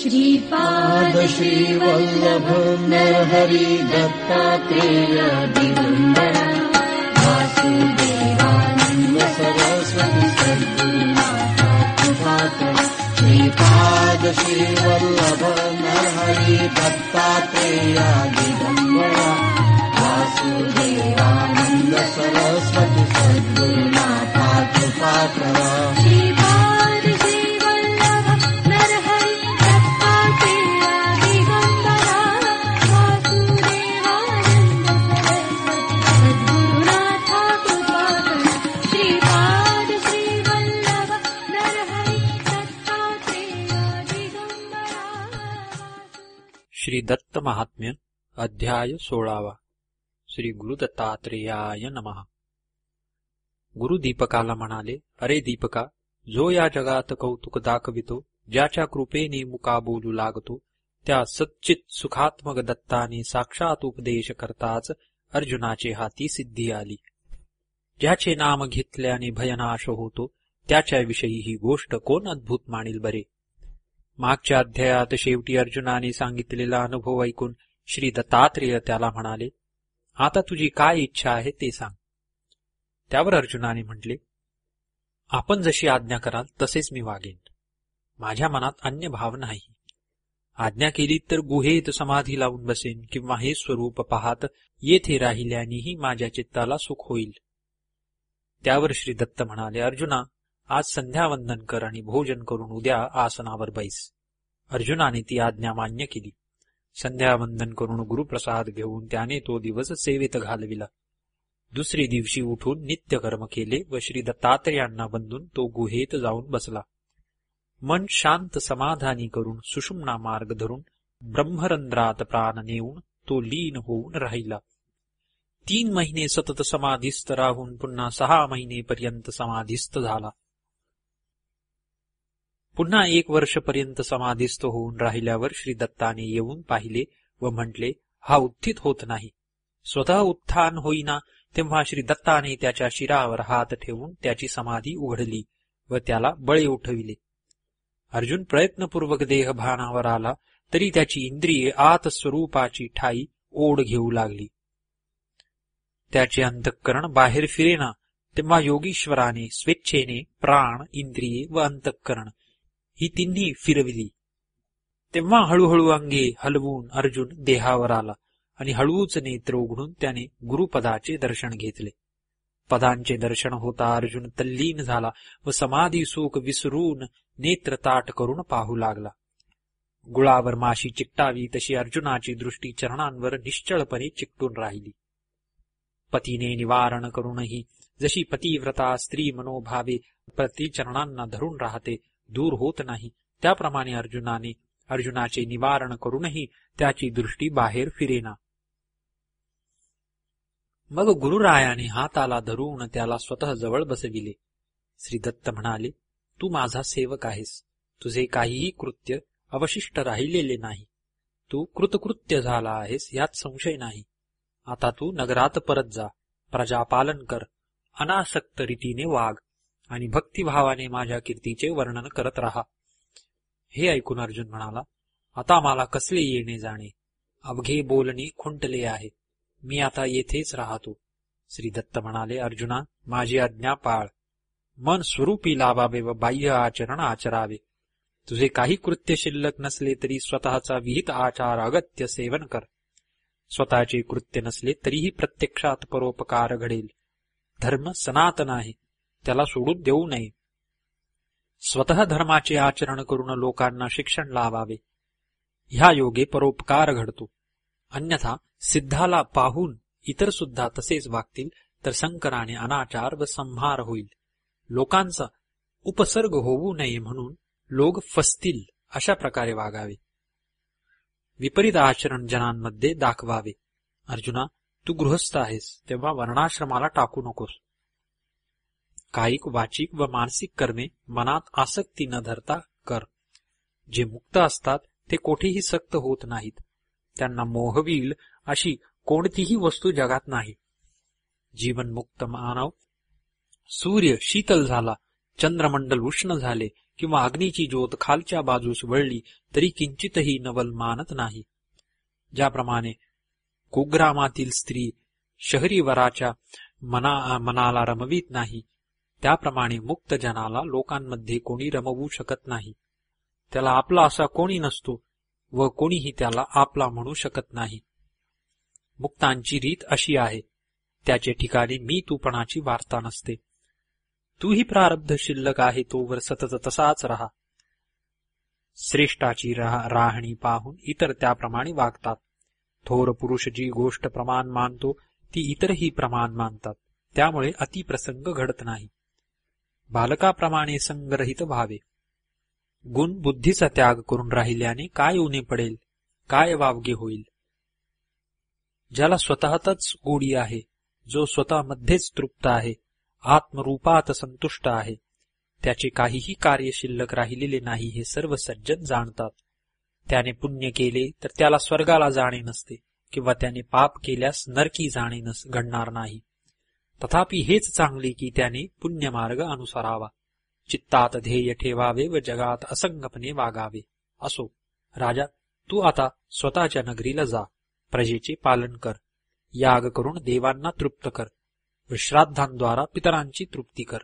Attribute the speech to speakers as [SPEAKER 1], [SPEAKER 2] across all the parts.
[SPEAKER 1] श्रीपाद श्रीवल्लभ नरहरि दत्तात्रेय दिगम्बर वासुदेवानन्द सरस्वती सद्गुरुनाथ कृपाकर श्रीपाद श्रीवल्लभ नरहरि दत्तात्रेय दिगम्बर वासुदेवानन्द सरस्वती सद्गुरुनाथ कृपाकर
[SPEAKER 2] दत्त महात्म्य अध्याय सोळावा. श्री गुरु दत्तात्रेयाय नमः. गुरु दीपकाला म्हणाले अरे दीपका जो या जगात कौतुक दाखवितो ज्याच्या कृपेने मुका बोलू लागतो त्या सच्चित सुखात्मक दत्ताने साक्षात उपदेश करताच अर्जुनाचे हाती सिद्धी आली. ज्याचे नाम घेतल्याने भयनाश होतो त्याच्याविषयी ही गोष्ट कोण अद्भुत मानिल बरे? मागच्या अध्यायात शेवटी अर्जुनाने सांगितलेला अनुभव ऐकून श्री दत्तात्रेय त्याला म्हणाले आता तुझी काय इच्छा आहे ते सांग. त्यावर अर्जुनाने म्हटले आपण जशी आज्ञा कराल तसेच मी वागेन. माझ्या मनात अन्य भाव नाही आज्ञा केली तर गुहेत समाधी लावून बसेन किंवा हे स्वरूप पाहत येथे राहिल्यानेही माझ्या चित्ताला सुख होईल. त्यावर श्री दत्त म्हणाले अर्जुना आज संध्यावंदन कर आणि भोजन करून उद्या आसनावर बैस. अर्जुनाने ती आज्ञा मान्य केली. संध्यावंदन करून गुरुप्रसाद घेऊन त्याने तो दिवस सेवेत घालविला. दुसरे दिवशी उठून नित्यकर्म केले व श्री दत्तात्रेयांना बंधून तो गुहेत जाऊन बसला. मन शांत समाधानी करून सुषुम्ना मार्ग धरून ब्रह्मरंध्रात प्राण नेऊन तो लीन होऊन राहिला. तीन महिने सतत समाधिस्थ राहून पुन्हा सहा महिनेपर्यंत समाधिस्थ झाला. पुन्हा एक वर्षपर्यंत समाधीस्थ होऊन राहिल्यावर श्री दत्ताने येऊन पाहिले व म्हटले हा उत्थित होत नाही. स्वतः उत्थान होईना तेव्हा श्री दत्ताने त्याच्या शिरावर हात ठेवून त्याची समाधी उघडली व त्याला बळे उठविले. अर्जुन प्रयत्नपूर्वक देह भानावर आला तरी त्याची इंद्रिये आत स्वरूपाची ठाई ओढ घेऊ लागली. त्याचे अंतःकरण बाहेर फिरेना तेव्हा योगीश्वराने स्वेच्छेने प्राण इंद्रिये व अंतःकरण ही तिन्ही फिरविली. तेव्हा हळूहळू अंगे हलवून अर्जुन देहावर आला आणि हळूच नेत्र उघडून त्याने गुरुपदाचे दर्शन घेतले. पदांचे दर्शन होता अर्जुन तल्लीन झाला व समाधी सुख विसरून नेत्र ताट करून पाहू लागला. गुळावर माशी चिकटावी तशी अर्जुनाची दृष्टी चरणांवर निश्चळपणे चिकटून राहिली. पतीने निवारण करूनही जशी पतिव्रता स्त्री मनोभावे प्रतिचरणांना धरून राहते दूर होत नाही. त्याप्रमाणे अर्जुनाने अर्जुनाचे निवारण करूनही त्याची दृष्टी बाहेर फिरेना. मग गुरुरायाने हाताला धरून त्याला स्वतः जवळ बसविले. श्री दत्त म्हणाले तू माझा सेवक आहेस. तुझे काहीही कृत्य अवशिष्ट राहिलेले नाही. तू कृतकृत्य झाला आहेस यात संशय नाही. आता तू नगरात परत जा. प्रजापालन कर. अनासक्त रीतीने वाघ आणि भक्तिभावाने माझ्या कीर्तीचे वर्णन करत राहा. हे ऐकून अर्जुन म्हणाला आता मला कसले येणे जाणे? अवघे बोलणे खुंटले आहे. मी आता येथेच राहतो. श्री दत्त म्हणाले अर्जुना माझी आज्ञा पाळ. मन स्वरूपी लावावे व बाह्य आचरण आचरावे. तुझे काही कृत्य शिल्लक नसले तरी स्वतःचा विहित आचार अगत्य सेवन कर. स्वतःचे कृत्य नसले तरीही प्रत्यक्षात परोपकार घडेल. धर्म सनातन आहे. त्याला सोडून देऊ नये. स्वतः धर्माचे आचरण करून लोकांना शिक्षण लावावे. ह्या योगे परोपकार घडतो. अन्यथा सिद्धाला पाहून इतर सुद्धा तसेच वागतील तर संकराने अनाचार व संहार होईल. लोकांचा उपसर्ग होऊ नये म्हणून लोक फसतील अशा प्रकारे वागावे. विपरीत आचरण जनांमध्ये दाखवावे. अर्जुना तू गृहस्थ आहेस तेव्हा वर्णाश्रमाला टाकू नकोस. कायिक वाचिक व मानसिक कर्मे मनात आसक्ती न धरता कर. जे मुक्त असतात ते कोठेही सक्त होत नाहीत. त्यांना मोहवील अशी कोणतीही वस्तू जगात नाही. जीवनमुक्त मानव. सूर्य शीतल झाला चंद्रमंडल उष्ण झाले किंवा अग्नीची ज्योत खालच्या बाजूस वळली तरी किंचितही नवल मानत नाही. ज्याप्रमाणे कुग्रामातील स्त्री शहरी वराच्या मना मनाला रमवीत नाही त्याप्रमाणे मुक्त जनाला लोकांमध्ये कोणी रमवू शकत नाही. त्याला आपला असा कोणी नसतो व कोणीही त्याला आपला म्हणू शकत नाही. मुक्तांची रीत अशी आहे त्याचे ठिकाणी मी तूपणाची वार्ता नसते. तूही प्रारब्ध शिल्लक आहे तोवर सतत तसाच राहा. श्रेष्ठाची राह- राहणी पाहून इतर त्याप्रमाणे वागतात. थोर पुरुष जी गोष्ट प्रमाण मानतो ती इतरही प्रमाण मानतात. त्यामुळे अतिप्रसंग घडत नाही. बालकाप्रमाणे संग्रहित व्हावे. गुण बुद्धीचा त्याग करून राहिल्याने काय उणे पडेल? काय वावगे होईल? ज्याला स्वतःतच गोडी आहे जो स्वतःमध्येच तृप्त आहे आत्मरूपात संतुष्ट आहे त्याचे काहीही कार्य शिल्लक राहिलेले नाही हे सर्व सज्जन जाणतात. त्याने पुण्य केले तर त्याला स्वर्गाला जाणे नसते किंवा त्याने पाप केल्यास नरकी जाणे नस घडणार नाही. तथापि हेच चांगले की त्याने पुण्यमार्ग अनुसरावा. चित्तात ध्येय ठेवावे व जगात असंगपणे वागावे. असो. राजा तू आता स्वतःच्या नगरीला जा. प्रजेचे पालन कर. याग करून देवांना तृप्त कर. व श्राद्धांद्वारा पितरांची तृप्ती कर.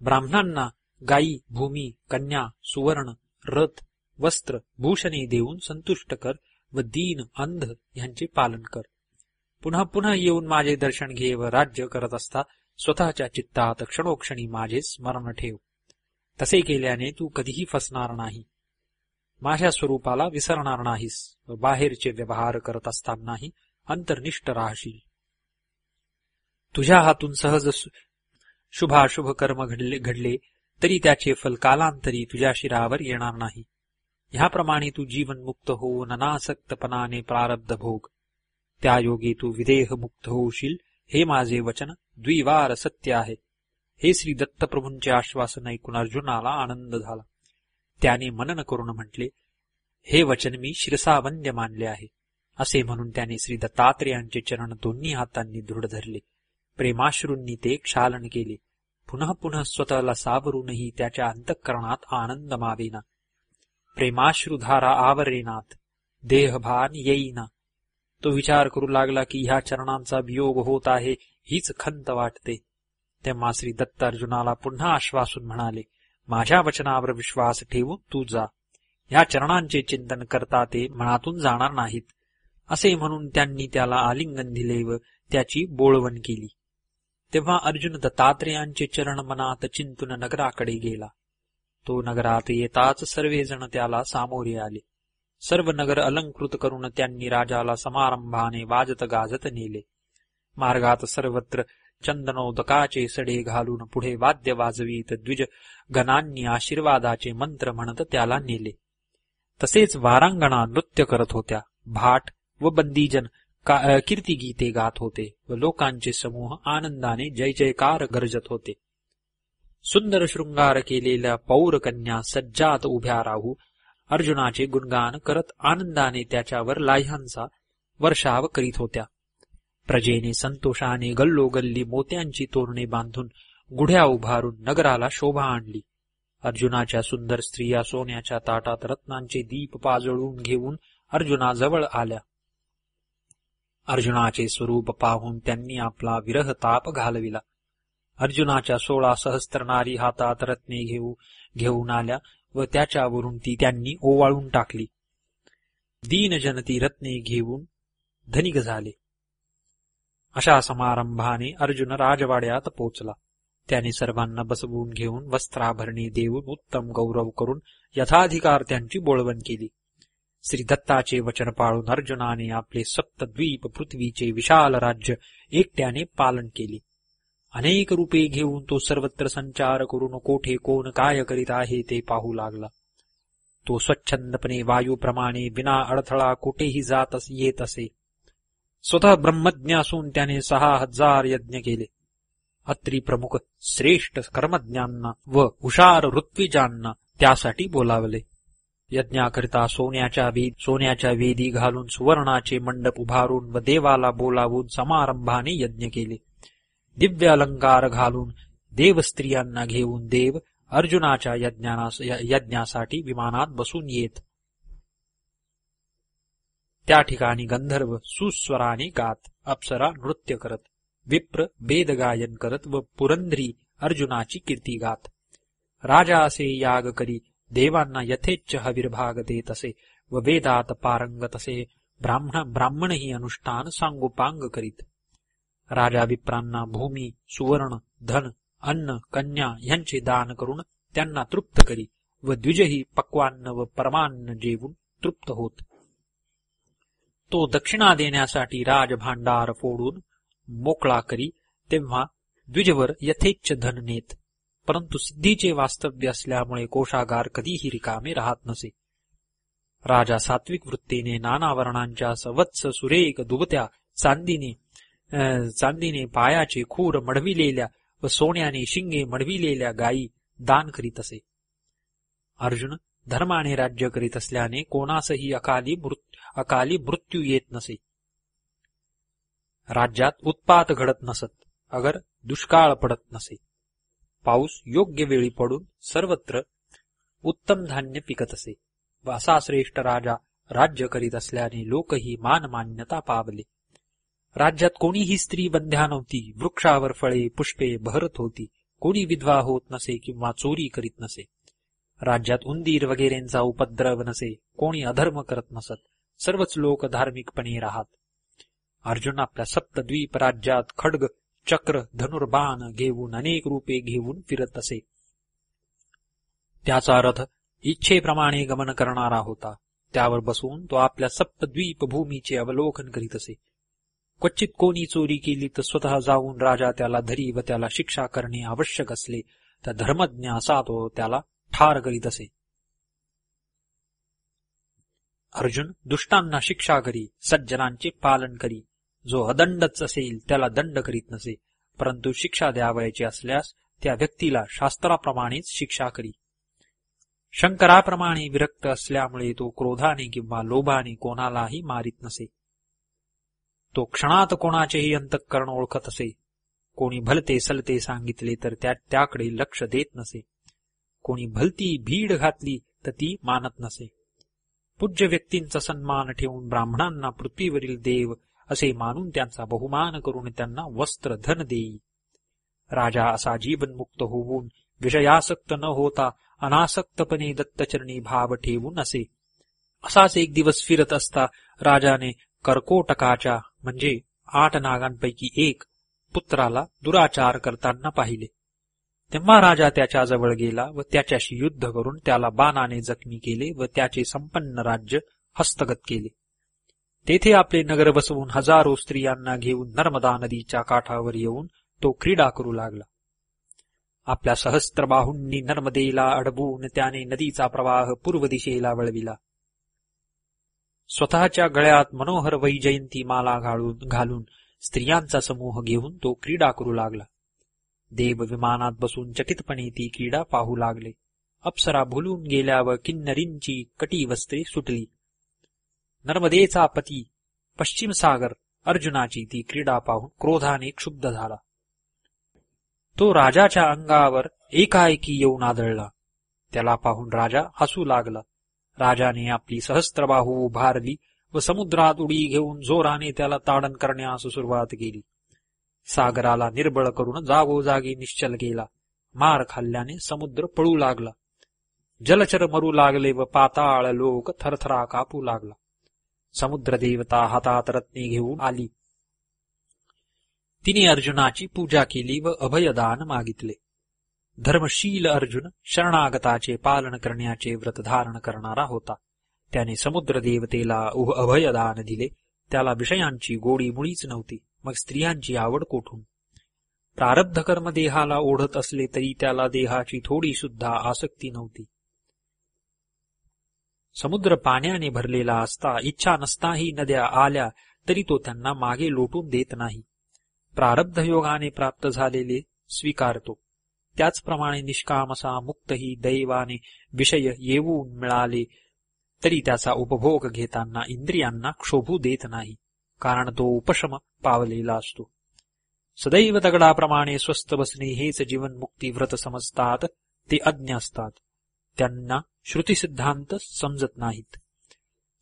[SPEAKER 2] ब्राह्मणांना गायी भूमी कन्या सुवर्ण रथ वस्त्र भूषणे देऊन संतुष्ट कर व दीन अंध यांचे पालन कर. पुन्हा पुन्हा येऊन माझे दर्शन घे व राज्य करत असता. स्वतःच्या चित्तात क्षणोक्षणी माझे स्मरण ठेव. तसे केल्याने तू कधीही फसणार नाही. माझ्या स्वरूपाला विसरणार नाहीस. व बाहेरचे व्यवहार करत असतानाही अंतर्निष्ठ राहशील. तुझ्या हातून सहज शुभाशुभ कर्म घडले घडले तरी त्याचे फल कालांतरी तुझ्या शिरावर येणार नाही. ह्याप्रमाणे तू जीवनमुक्त होऊन अनासक्तपणाने प्रारब्ध भोग. त्या योगी तू विदेह मुक्त होशील. हे माझे वचन द्विवार सत्य आहे. हे श्री दत्तप्रभूंचे आश्वासन ऐकून अर्जुनाला आनंद झाला. त्याने मनन करून म्हटले हे वचन मी शिरसावंद्य मानले आहे. असे म्हणून त्याने श्री दत्तात्रेयांचे चरण दोन्ही हातांनी दृढ धरले. प्रेमाश्रूंनी ते क्षालन केले. पुन्हा पुन्हा स्वतःला सावरूनही त्याच्या अंतःकरणात आनंद मावेना. प्रेमाश्रुधारा आवरेनात देहभान येईना. तो विचार करू लागला की ह्या चरणांचा वियोग होत आहे हीच खंत वाटते. तेव्हा श्री दत्त अर्जुनाला पुन्हा आश्वासून म्हणाले माझ्या वचनावर विश्वास ठेवून तू जा. ह्या चरणांचे चिंतन करता ते मनातून जाणार नाहीत. असे म्हणून त्यांनी त्याला आलिंगन दिले व त्याची बोळवण केली. तेव्हा अर्जुन दत्तात्रेयांचे चरण मनात चिंतून नगराकडे गेला. तो नगरात येताच सर्वजण त्याला सामोरे आले. सर्व नगर अलंकृत करून त्यांनी राजाला समारंभाने वाजत गाजत नेले. मार्गात सर्वत्र चंदनोदकाचे सडे घालून पुढे वाद्य वाजवीत द्विज गणांनी आशीर्वादाचे मंत्र म्हणत त्याला नेले. तसेच वारांगणा नृत्य करत होत्या. भाट व बंदीजन का- अ, गात होते व लोकांचे समूह आनंदाने जय जयकार गरजत होते. सुंदर शृंगार केलेल्या पौरकन्या सज्जात उभ्या राहू अर्जुनाचे गुणगान करत आनंदाने त्याच्यावर लाह्यांचा वर्षाव करीत होत्या. प्रजेने संतोषाने गल्लोगल्ली मोत्यांची तोरणे बांधून गुढ्या उभारून नगराला शोभा आणली. अर्जुनाच्या सुंदर स्त्रिया सोन्याच्या ताटात रत्नांचे दीप पाजळून घेऊन अर्जुनाजवळ आल्या. अर्जुनाचे स्वरूप पाहून त्यांनी आपला विरह ताप घालविला. अर्जुनाच्या सोळा सहस्त्र नारी हातात रत्ने घेऊ घेऊन आल्या व त्याच्यावरून ती त्यांनी ओवाळून टाकली. दीन जनती रत्ने घेऊन धनिक झाले. अशा समारंभाने अर्जुन राजवाड्यात पोचला. त्याने सर्वांना बसवून घेऊन वस्त्राभरणी देऊन उत्तम गौरव करून यथाधिकार त्यांची बोळवण केली. श्री दत्ताचे वचन पाळून अर्जुनाने आपले सप्तद्वीप पृथ्वीचे विशाल राज्य एकट्याने पालन केले. अनेक रूपे घेऊन तो सर्वत्र संचार करून कोठे कोण काय करीत आहे ते पाहू लागला. तो स्वच्छंदपणे वायूप्रमाणे विना अडथळा कुठेही जात येत असे. स्वतः ब्रह्मज्ञ असून त्याने सहा हजार यज्ञ केले. अत्री प्रमुख श्रेष्ठ कर्मज्ञांना व हुशार ऋत्विजांना त्यासाठी बोलावले. यज्ञाकरिता सोन्याच्या वेद सोन्याच्या वेदी घालून सुवर्णाचे मंडप उभारून व देवाला बोलावून समारंभाने यज्ञ केले. दिव्य अलंकार घालून देवस्त्रियांना घेऊन देव अर्जुनाच्या यज्ञासाठी विमानात बसून येत. त्या ठिकाणी गंधर्व सुस्वराने गात अप्सरा नृत्य करत विप्र वेदगायन करत व पुरंदरी अर्जुनाची कीर्ती गात. राजा असे याग करी देवांना यथेच्छ हविर्भाग देत असे व वेदात पारंगत असे ब्राह्मण ब्राह्मणही अनुष्ठान सांगोपांग करीत. राजा विप्रांना भूमी सुवर्ण धन अन्न कन्या यांचे दान करून त्यांना तृप्त करी व द्विजही पक्वान्न व परमान्न जेवून तृप्त होत. तो दक्षिणा देण्यासाठी राजभांडार फोडून मोकळा करी तेव्हा द्विजवर यथेच्छ धन नेत. परंतु सिद्धीचे वास्तव्य असल्यामुळे कोशागार कधीही रिकामे राहत नसे. राजा सात्विक वृत्तीने नाना वर्णांच्या सवत्स सुरेख दुबत्या चांदीने चांदीने पायाचे खूर मढविलेल्या व सोन्याने शिंगे मढविलेल्या गायी दान करीत असे. अर्जुन धर्माने राज्य करीत असल्याने कोणासही अकाली मृत अकाली मृत्यू येत नसे. राज्यात उत्पात घडत नसत अगर दुष्काळ पडत नसे. पाऊस योग्य वेळी पडून सर्वत्र उत्तम धान्य पिकत असे व असा श्रेष्ठ राजा राज्य करीत असल्याने लोकही मानमान्यता पावले. राज्यात कोणीही स्त्री बंध्या नव्हती. वृक्षावर फळे पुष्पे बहरत होती. कोणी विधवा होत नसे किंवा चोरी करीत नसे. राज्यात उंदीर वगैरेंचा उपद्रव नसे. कोणी अधर्म करत नसत. सर्वच लोक धार्मिकपणे राहत. अर्जुन आपल्या सप्तद्वीप राज्यात खड्ग चक्र धनुर्बाण घेऊन अनेक रूपे घेऊन फिरत असे. त्याचा रथ इच्छेप्रमाणे गमन करणारा होता. त्यावर बसून तो आपल्या सप्तद्वीप भूमीचे अवलोकन करीत असे. क्वचित कोणी चोरी केली तर स्वतः जाऊन राजा त्याला धरी व त्याला शिक्षा करणे आवश्यक असले तर धर्मज्ञ असा तो त्याला ठार करीत असे. अर्जुन दुष्टांना शिक्षा करी सज्जनांचे पालन करी. जो अदंडच असेल त्याला दंड करीत नसे परंतु शिक्षा द्यावयाची असल्यास त्या व्यक्तीला शास्त्राप्रमाणेच शिक्षा करी. शंकराप्रमाणे विरक्त असल्यामुळे तो क्रोधाने किंवा लोभाने कोणालाही मारित नसे. तो क्षणात कोणाचेही अंतःकरण ओळखत असे. कोणी भलते सलते सांगितले तर त्या त्याकडे लक्ष देत नसे. कोणी भलती भीड घातली तर ती मानत नसे. पूज्य व्यक्तींचा सन्मान ठेवून ब्राह्मणांना पृथ्वीवरील देव असे मानून त्यांचा बहुमान करून त्यांना वस्त्र धन देई. राजा असा जीवनमुक्त होऊन विषयासक्त न होता अनासक्तपणे दत्तचरणी भाव ठेवून असे. असाच एक दिवस फिरत असता राजाने कर्कोटकाच्या म्हणजे आठ नागांपैकी एक पुत्राला दुराचार करताना पाहिले. तेव्हा राजा त्याच्याजवळ गेला व त्याच्याशी युद्ध करून त्याला बाणाने जखमी केले व त्याचे संपन्न राज्य हस्तगत केले. तेथे आपले नगर बसवून हजारो स्त्रियांना घेऊन नर्मदा नदीच्या काठावर येऊन तो क्रीडा करू लागला. आपल्या सहस्त्रबाहूंनी नर्मदेला अडबून त्याने नदीचा प्रवाह पूर्व दिशेला वळविला. स्वतःच्या गळ्यात मनोहर वैजयंती माला घालून घालून स्त्रियांचा समूह घेऊन तो क्रीडा करू लागला. देव विमानात बसून चकितपणे ती क्रीडा पाहू लागले. अप्सरा भुलून गेल्यावर किन्नरींची कटी वस्त्रे सुटली. नर्मदेचा पती पश्चिम सागर अर्जुनाची ती क्रीडा पाहून क्रोधाने क्षुब्ध झाला. तो राजाच्या अंगावर एकाएकी येऊन आदळला. त्याला पाहून राजा हसू लागला. राजाने आपली सहस्त्रबाहू उभारली व समुद्रात उडी घेऊन जोराने त्याला ताडन करण्यास सुरुवात केली. सागराला निर्बळ करून जागोजागी निश्चल केला. मार खाल्ल्याने समुद्र पळू लागला. जलचर मरू लागले व पाताळ लोक थरथरा कापू लागला. समुद्र देवता हातात रत्ने घेऊन आली. तिने अर्जुनाची पूजा केली व अभयदान मागितले. धर्मशील अर्जुन शरणागताचे पालन करण्याचे व्रत धारण करणारा होता. त्याने समुद्र देवतेला उह अभयदान दिले. त्याला विषयांची गोडी मुळीच नव्हती मग स्त्रियांची आवड कोठून? प्रारब्ध कर्म देहाला ओढत असले तरी त्याला देहाची थोडी सुद्धा आसक्ती नव्हती. समुद्र पाण्याने भरलेला असता इच्छा नसताही नद्या आल्या तरी तो त्यांना मागे लोटून देत नाही. प्रारब्ध योगाने प्राप्त झालेले स्वीकारतो. त्याचप्रमाणे निष्कामसा मुक्तही दैवाने विषय येऊन मिळाले तरी त्याचा उपभोग घेताना इंद्रियांना क्षोभू देत नाही कारण तो उपशम पावलेला असतो. सदैव दगडाप्रमाणे स्वस्थ बसणे हेच जीवनमुक्ती व्रत समजतात ते अज्ञ असतात. त्यांना श्रुती सिद्धांत समजत नाहीत.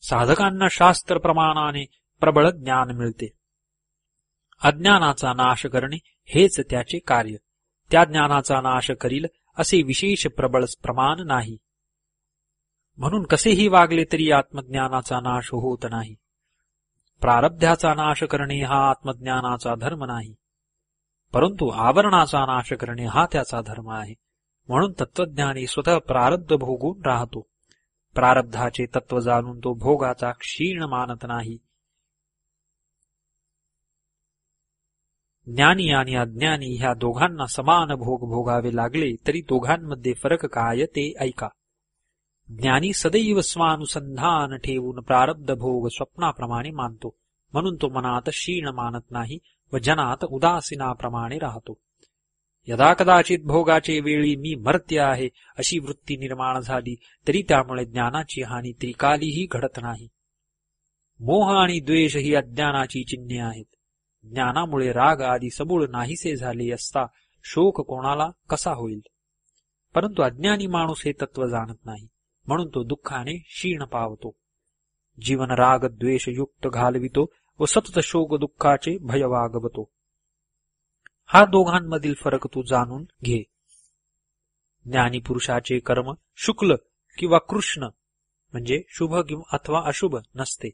[SPEAKER 2] साधकांना शास्त्र प्रमाणाने प्रबळ ज्ञान मिळते. अज्ञानाचा नाश करणे हेच त्याचे कार्य. त्या ज्ञानाचा नाश करील असे विशेष प्रबळ प्रमाण नाही. म्हणून कसेही वागले तरी आत्मज्ञानाचा नाश होत नाही. प्रारब्ध्याचा नाश करणे हा आत्मज्ञानाचा धर्म नाही. परंतु आवरणाचा नाश करणे हा त्याचा धर्म आहे. म्हणून तत्वज्ञानी स्वतः प्रारब्ध भोगून राहतो. प्रारब्धाचे तत्व जाणून तो भोगाचा क्षीण मानत नाही. ज्ञानी आणि अज्ञानी ह्या दोघांना समान भोग भोगावे लागले तरी दोघांमध्ये फरक काय ते ऐका. ज्ञानी सदैव स्वानुसंधान ठेवून प्रारब्ध भोग स्वप्नाप्रमाणे मानतो. म्हणून तो मनात क्षीण मानत नाही व जनात उदासीनाप्रमाणे राहतो. यदा कदाचित भोगाचे वेळी मी मर्त्य आहे अशी वृत्ती निर्माण झाली तरी त्यामुळे ज्ञानाची हानी त्रिकालीही घडत नाही. मोह आणि द्वेष ही अज्ञानाची चिन्हे आहेत. ज्ञानामुळे राग आदी सबूळ नाहीसे झाले असता शोक कोणाला कसा होईल? परंतु अज्ञानी माणूस हे तत्व जाणत नाही म्हणून तो दुःखाने क्षीण पावतो. जीवन राग द्वेष युक्त घालवितो व सतत शोक दुःखाचे भय वागवतो. हा दोघांमधील फरक तू जाणून घे. ज्ञानी पुरुषाचे कर्म शुक्ल किंवा कृष्ण म्हणजे शुभ अथवा अशुभ नसते.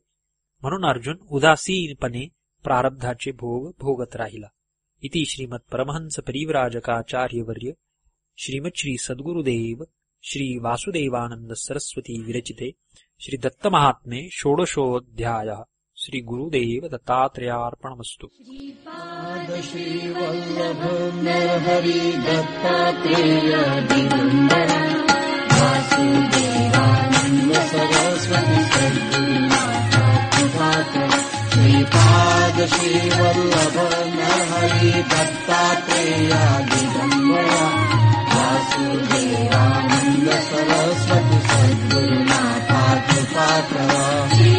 [SPEAKER 2] म्हणून अर्जुन उदासीनपणे प्रारब्धाचे भोग भोगत राहिला. इति श्रीमत परमहंस परिव्राजकाचार्यवर्य श्रीमत श्री सद्गुरुदेव श्री वासुदेवानंद सरस्वती विरचिते श्री दत्त महात्मे षोडशोऽध्याय श्री गुरुदेव दत्तात्रेयार्पणमस्तु।
[SPEAKER 1] सरस्वती जशीवल्लभ न हयी पत्तात्रेया जासुदेवानन्द सरस्वती सद्गुरुना
[SPEAKER 3] पार्थपात्री